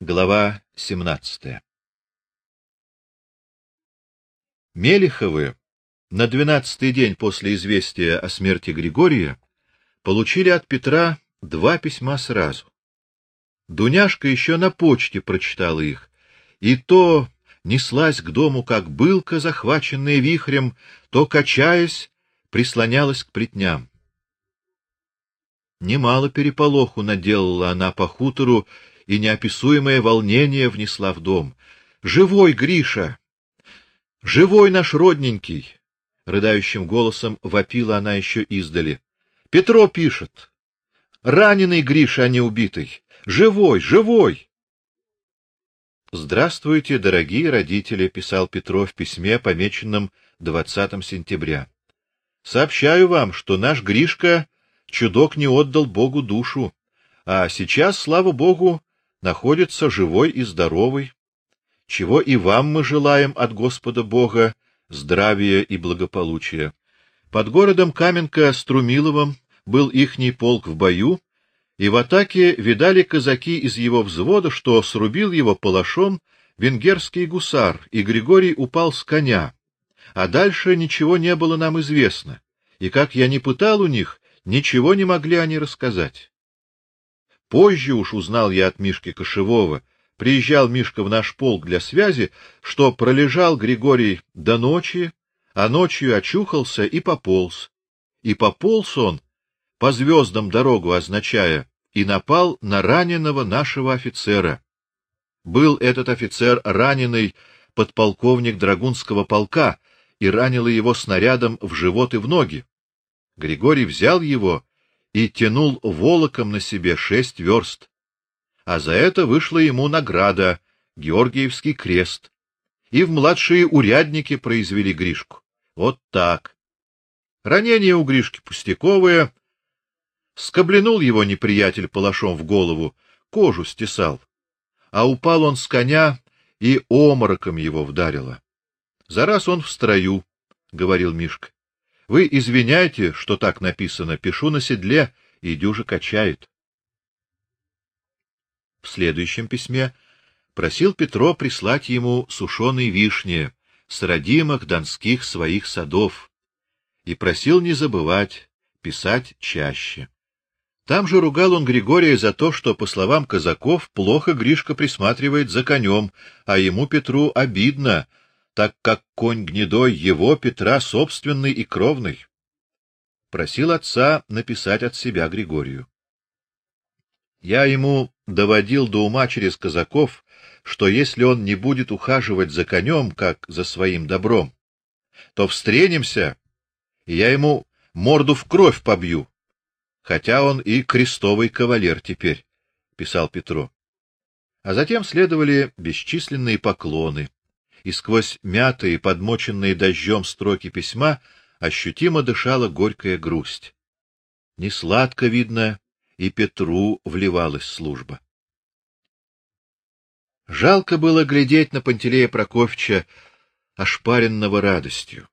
Глава 17. Мелиховы на двенадцатый день после известия о смерти Григория получили от Петра два письма сразу. Дуняшка еще на почте прочитала их, и то неслась к дому, как былка, захваченная вихрем, то, качаясь, прислонялась к плетням. Немало переполоху наделала она по хутору и неописуемое волнение внесла в дом. Живой Гриша! Живой наш родненький! рыдающим голосом вопила она еще издали. Петро пишет: Раненый Гриша, а не убитый. Живой, живой. Здравствуйте, дорогие родители, писал Петро в письме, помеченном 20 сентября. Сообщаю вам, что наш Гришка чудок не отдал Богу душу, а сейчас, слава Богу, находится живой и здоровый, чего и вам мы желаем от Господа Бога здравия и благополучия. Под городом Каменка-Струмиловым был ихний полк в бою, и в атаке видали казаки из его взвода, что срубил его палашом венгерский гусар, и Григорий упал с коня. А дальше ничего не было нам известно, и как я не пытал у них, ничего не могли они рассказать. Позже уж узнал я от Мишки Кошевого, приезжал Мишка в наш полк для связи, что пролежал Григорий до ночи, а ночью очухался и пополз. И пополз он по звездам дорогу означая, и напал на раненого нашего офицера. Был этот офицер раненый подполковник драгунского полка, и ранило его снарядом в живот и в ноги. Григорий взял его и тянул волоком на себе шесть верст. А за это вышла ему награда Георгиевский крест. И в младшие урядники произвели Гришку. Вот так. Ранение у Гришки пустяковое. Скобленул его неприятель палашом в голову, кожу стесал. А упал он с коня и омороком его вдарило. За раз он в строю, говорил Мишка. Вы извиняйте, что так написано, пишу на седле, и дюже качает. В следующем письме просил Петро прислать ему сушеные вишни с родимых донских своих садов и просил не забывать писать чаще. Там же ругал он Григория за то, что, по словам казаков, плохо Гришка присматривает за конем, а ему Петру обидно, так как конь гнедой его Петра собственный и кровный. Просил отца написать от себя Григорию. Я ему доводил до ума через казаков, что если он не будет ухаживать за конем, как за своим добром, то встретимся, и я ему морду в кровь побью, хотя он и крестовый кавалер теперь, писал Петро. А затем следовали бесчисленные поклоны, и сквозь мятые, подмоченные дождем строки письма ощутимо дышала горькая грусть. Не сладко видно, и Петру вливалась служба. Жалко было глядеть на Пантелея Прокофьевича, ошпаренного радостью.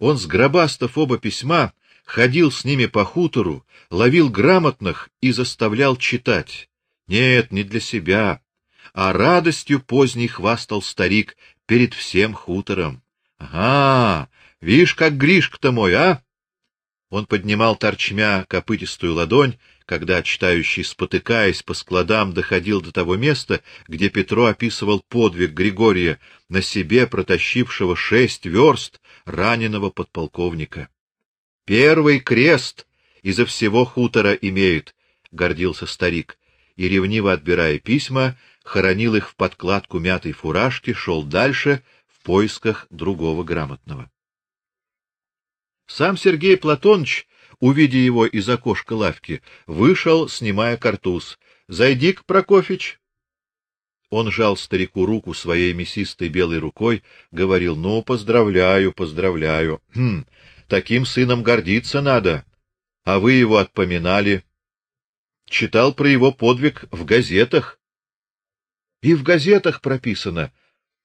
Он с гробастов оба письма ходил с ними по хутору, ловил грамотных и заставлял читать. Нет, не для себя, а радостью поздней хвастал старик перед всем хутором. Ага, видишь, как Гришка-то мой, а? Он поднимал торчмя копытистую ладонь, когда читающий, спотыкаясь по складам, доходил до того места, где Петро описывал подвиг Григория на себе протащившего шесть верст раненого подполковника. Первый крест изо всего хутора имеет, гордился старик, и ревниво отбирая письма, хоронил их в подкладку мятой фуражки, шел дальше в поисках другого грамотного. Сам Сергей Платонович, увидя его из окошка лавки, вышел, снимая картуз. "Зайди к Прокофич". Он жал старику руку своей мясистой белой рукой, говорил: "Ну, поздравляю, поздравляю. Хм, таким сыном гордиться надо. А вы его отпоминали. Читал про его подвиг в газетах. И в газетах прописано,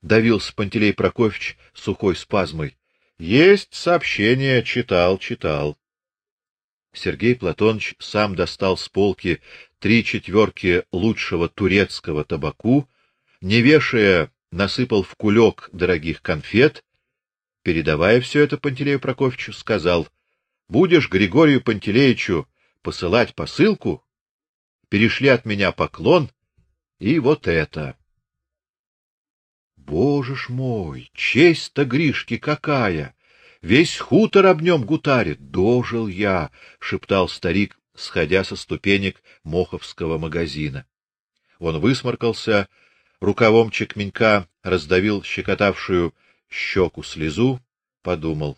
давился Пантелей Прокофьевич сухой спазмой. Есть сообщение, читал, читал. Сергей Платонович сам достал с полки три четверки лучшего турецкого табаку, не вешая, насыпал в кулек дорогих конфет, передавая все это Пантелею Прокофьевичу, сказал: "Будешь Григорию Пантелеичу посылать посылку, перешли от меня поклон и вот это". Боже ж мой, честь-то Гришки какая! Весь хутор об нем гутарит. Дожил я, шептал старик, сходя со ступенек Моховского магазина. Он высморкался, рукавом чекменька раздавил щекотавшую щеку слезу, подумал: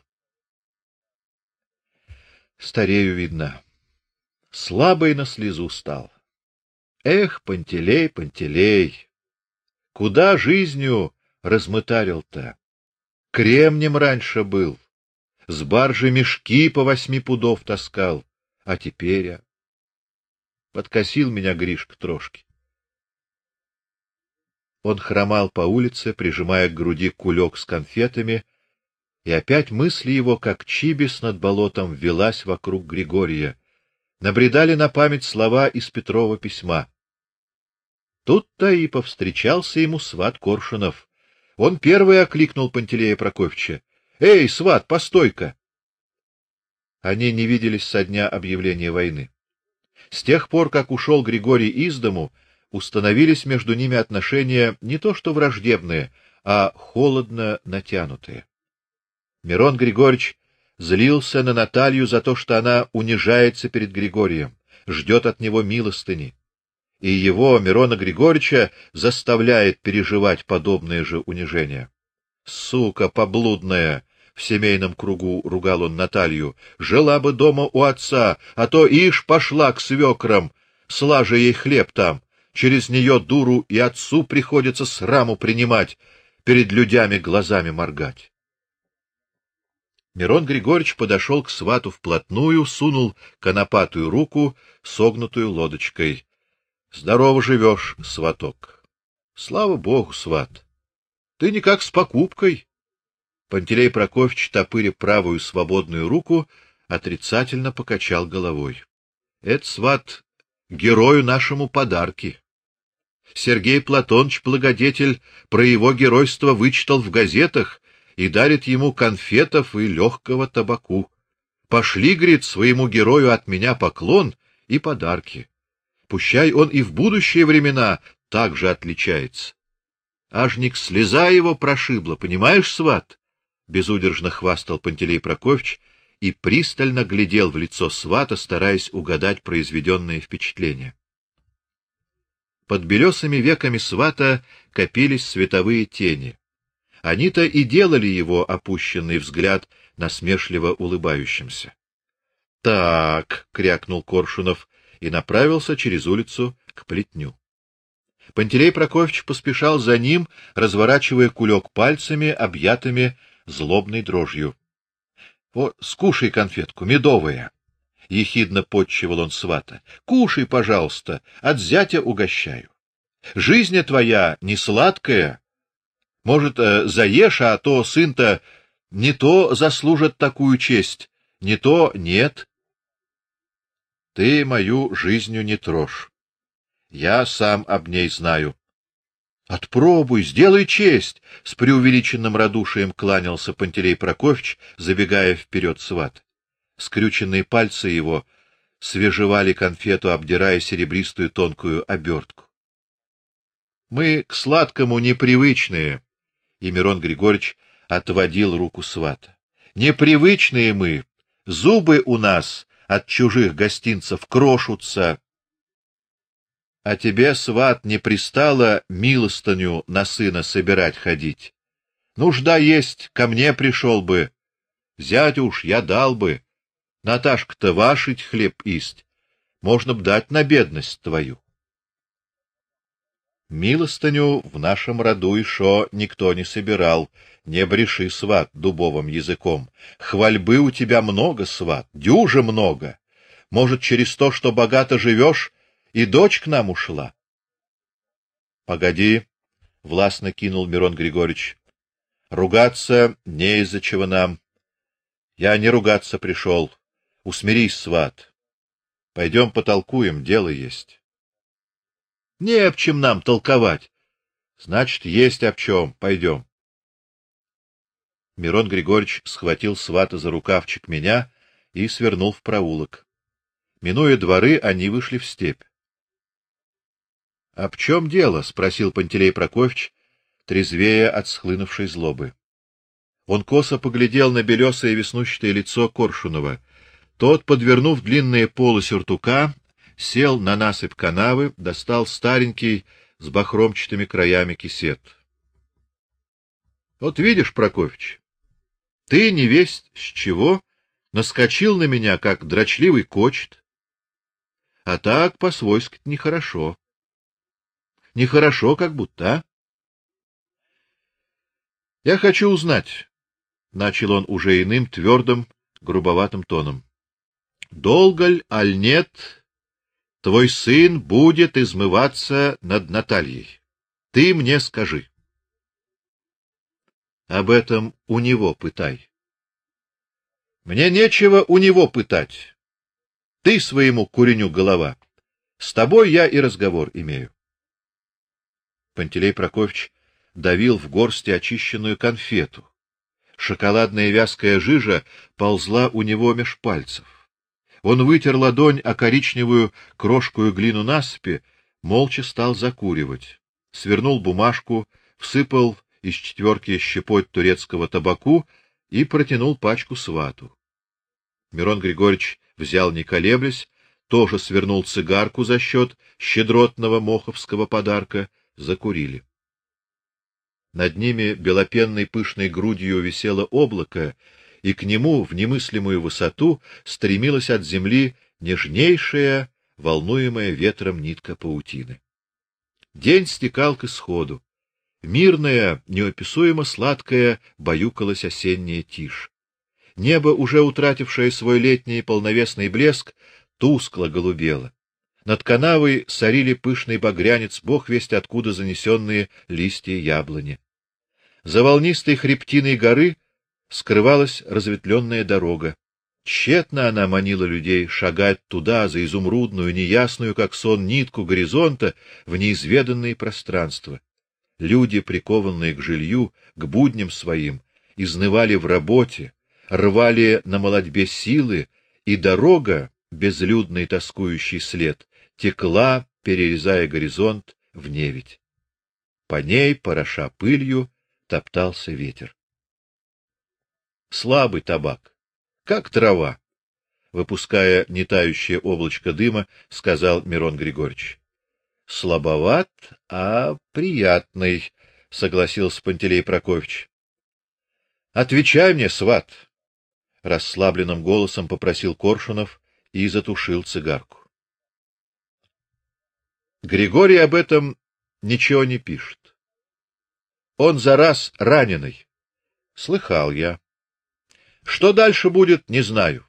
Старею видно. Слабый на слезу стал. Эх, Пантелей, Пантелей, куда жизнью размытарил-то? Кремнем раньше был, с баржи мешки по восьми пудов таскал, а теперь а... подкосил меня Гришка трошки. Он хромал по улице, прижимая к груди кулек с конфетами, и опять мысли его, как чибис над болотом, велась вокруг Григория. Набредали на память слова из Петрова письма. Тут-то и повстречался ему сват Коршунов. Он первый окликнул Пантелея Прокофьевича: "Эй, сват, постой-ка!" Они не виделись со дня объявления войны. С тех пор, как ушел Григорий из дому, установились между ними отношения не то что враждебные, а холодно натянутые. Мирон Григорьевич злился на Наталью за то, что она унижается перед Григорием, ждет от него милостыни и его, Мирона Григорьевича, заставляет переживать подобные же унижения. Сука поблудная, в семейном кругу ругал он Наталью. Жила бы дома у отца, а то ишь пошла к свекрам, слажа ей хлеб там. Через нее дуру и отцу приходится сраму принимать, перед людьми глазами моргать. Мирон Григорьевич подошел к свату вплотную, сунул конопатую руку, согнутую лодочкой. Здорово живешь, сваток. Слава богу, сват. Ты никак с покупкой. Пантелей Прокофьевич, топыря правую свободную руку, отрицательно покачал головой. Это сват герою нашему подарки. Сергей Платонович благодетель про его геройство вычитал в газетах и дарит ему конфетов и легкого табаку. Пошли, говорит, своему герою от меня поклон и подарки. Пущай он и в будущие времена так же отличается. Ажник слеза его прошибла, понимаешь, сват? Безудержно хвастал Пантелей Прокофьевич и пристально глядел в лицо свата, стараясь угадать произведенное впечатление. Под белесыми веками свата копились световые тени. Они-то и делали его опущенный взгляд насмешливо улыбающимся. Так, крякнул Коршунов, и направился через улицу к плетню. Пантелей Прокофьевич поспешал за ним, разворачивая кулек пальцами, объятыми злобной дрожью. Вот, скушай конфетку, медовая. Ехидно подчивал он свата. Кушай, пожалуйста, от зятя угощаю. Жизнь твоя не сладкая. Может, э, заешь, а то сын-то не то заслужит такую честь, не то нет. Ты мою жизнью не трожь. Я сам об ней знаю. Отпробуй, сделай честь, с преувеличенным радушием кланялся Пантелей Прокофьевич, забегая вперед сват. Скрюченные пальцы его свежевали конфету, обдирая серебристую тонкую обертку. Мы к сладкому непривычные, и Мирон Григорьевич отводил руку свата. Непривычные мы, зубы у нас от чужих гостинцев крошутся. А тебе, сват, не пристало милостыню на сына собирать ходить. Нужда есть, ко мне пришел бы. Зять уж я дал бы. Наташка-то вашить хлеб исть. Можно б дать на бедность твою. Милостыню в нашем роду еще никто не собирал. Не бреши, сват, дубовым языком. Хвальбы у тебя много, сват, дюже много. Может, через то, что богато живешь, и дочь к нам ушла. Погоди, властно кинул Мирон Григорьевич. Ругаться не из-за чего нам. Я не ругаться пришел. Усмирись, сват. Пойдем потолкуем, дело есть. Не об чем нам толковать. Значит, есть об чем. Пойдем. Мирон Григорьевич схватил свата за рукавчик меня и свернул в проулок. Минуя дворы, они вышли в степь. — в чем дело? — спросил Пантелей Прокофьевич, трезвея от схлынувшей злобы. Он косо поглядел на белесое веснущатое лицо Коршунова. Тот, подвернув длинные полы сюртука, сел на насыпь канавы, достал старенький с бахромчатыми краями кисет. — Вот видишь, Прокофьевич, ты, не весть с чего, наскочил на меня, как дрочливый кочет. А так, по-свойски, нехорошо. Нехорошо, как будто, а? Я хочу узнать, — начал он уже иным, твердым, грубоватым тоном. — Долго ль, аль нет, твой сын будет измываться над Натальей? Ты мне скажи. Об этом у него пытай. Мне нечего у него пытать. Ты своему куреню голова. С тобой я и разговор имею. Пантелей Прокофьевич давил в горсти очищенную конфету. Шоколадная вязкая жижа ползла у него меж пальцев. Он вытер ладонь о коричневую крошкую глину насыпи, молча стал закуривать. Свернул бумажку, всыпал из четверки щепоть турецкого табаку и протянул пачку свату. Мирон Григорьевич взял не колеблясь, тоже свернул цигарку за счет щедротного моховского подарка, закурили. Над ними белопенной пышной грудью висело облако, и к нему в немыслимую высоту стремилась от земли нежнейшая, волнуемая ветром нитка паутины. День стекал к исходу. Мирная, неописуемо сладкая баюкалась осенняя тишь. Небо, уже утратившее свой летний полновесный блеск, тускло голубело. Над канавой сорили пышный багрянец, бог весть откуда занесенные листья яблони. За волнистой хребтиной горы скрывалась разветвленная дорога. Тщетно она манила людей шагать туда, за изумрудную, неясную, как сон, нитку горизонта, в неизведанные пространства. Люди, прикованные к жилью, к будням своим, изнывали в работе, рвали на молодьбе силы, и дорога, безлюдный тоскующий след, текла, перерезая горизонт в неведь. По ней, пороша пылью, топтался ветер. Слабый табак, как трава, выпуская нетающее облачко дыма, сказал Мирон Григорьевич. Слабоват, а приятный, согласился Пантелей Прокофьевич. Отвечай мне, сват, расслабленным голосом попросил Коршунов и затушил цигарку. Григорий об этом ничего не пишет. Он за раз раненый. Слыхал я. Что дальше будет, не знаю.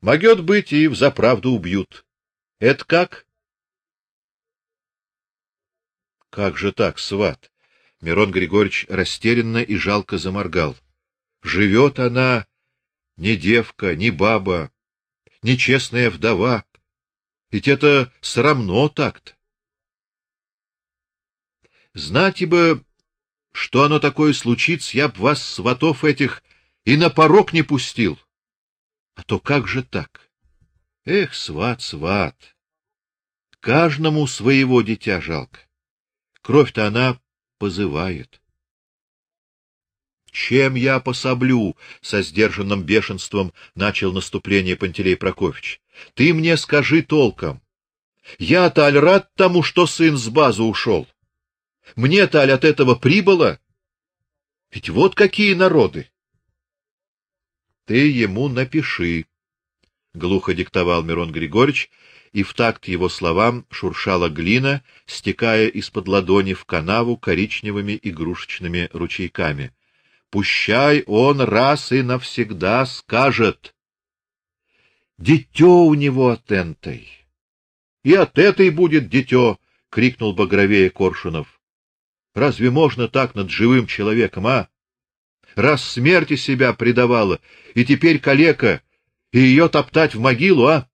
Могет быть, и в заправду убьют. Это как? Как же так, сват? Мирон Григорьевич растерянно и жалко заморгал. Живет она не девка, не баба, не честная вдова. Ведь это срамно так-то. Знать бы, что оно такое случится, я б вас, сватов этих, и на порог не пустил. А то как же так? Эх, сват, сват. Каждому своего дитя жалко. Кровь-то она позывает. Чем я пособлю? со сдержанным бешенством начал наступление Пантелей Прокофьевич. Ты мне скажи толком. Я-то аль рад тому, что сын с базы ушел. Мне-то аль от этого прибыло. Ведь вот какие народы. Ты ему напиши, глухо диктовал Мирон Григорьевич и в такт его словам шуршала глина, стекая из-под ладони в канаву коричневыми игрушечными ручейками. Пущай он раз и навсегда скажет: "Дитё у него от энтой". И от этой будет дитё, крикнул багровее Коршунов. Разве можно так над живым человеком, а? Раз смерти себя предавала, и теперь калека, И ее топтать в могилу, а?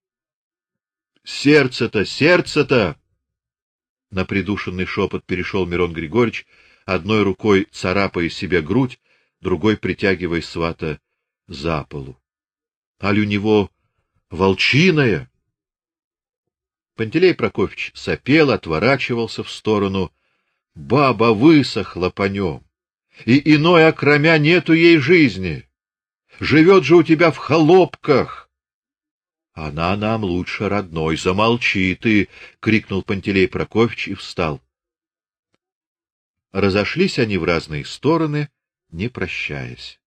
Сердце-то, сердце-то! На придушенный шепот перешел Мирон Григорьевич, одной рукой царапая себе грудь, другой притягивая свата за полу. Аль у него волчиная. Пантелей Прокофьевич сопел, отворачивался в сторону. Баба высохла по нем, и иной окромя нету ей жизни. Живет же у тебя в холопках. Она нам лучше родной, замолчи ты, крикнул Пантелей Прокофьевич и встал. Разошлись они в разные стороны, не прощаясь.